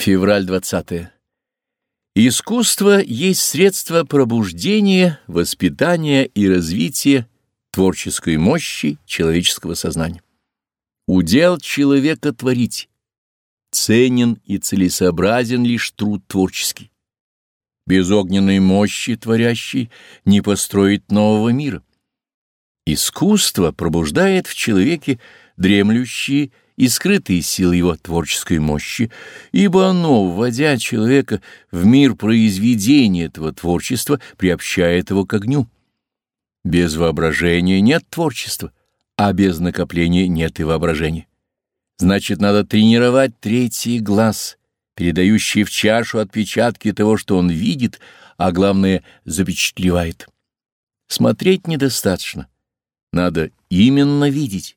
Февраль 20. Искусство есть средство пробуждения, воспитания и развития творческой мощи человеческого сознания. Удел человека творить. Ценен и целесообразен лишь труд творческий. Без огненной мощи творящей не построить нового мира. Искусство пробуждает в человеке дремлющие и скрытые силы его творческой мощи, ибо оно, вводя человека в мир произведения этого творчества, приобщает его к огню. Без воображения нет творчества, а без накопления нет и воображения. Значит, надо тренировать третий глаз, передающий в чашу отпечатки того, что он видит, а главное — запечатлевает. Смотреть недостаточно. Надо именно видеть.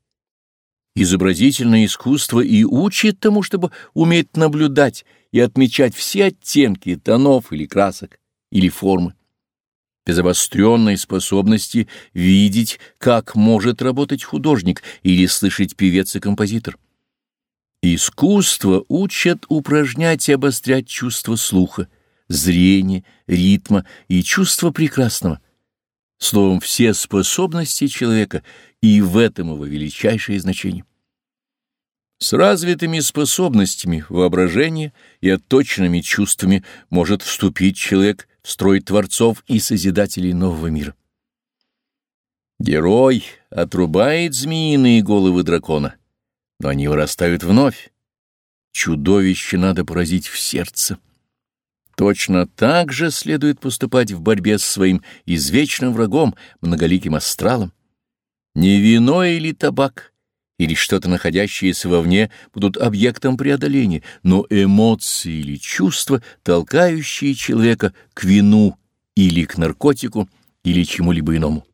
Изобразительное искусство и учит тому, чтобы уметь наблюдать и отмечать все оттенки тонов или красок, или формы. Без обостренной способности видеть, как может работать художник или слышать певец и композитор. Искусство учат упражнять и обострять чувство слуха, зрения, ритма и чувство прекрасного. Словом, все способности человека и в этом его величайшее значение. С развитыми способностями воображения и отточенными чувствами может вступить человек в строй творцов и созидателей нового мира. Герой отрубает змеиные головы дракона, но они вырастают вновь. Чудовище надо поразить в сердце. Точно так же следует поступать в борьбе с своим извечным врагом, многоликим астралом. Не вино или табак, или что-то находящееся вовне будут объектом преодоления, но эмоции или чувства, толкающие человека к вину или к наркотику или чему-либо иному.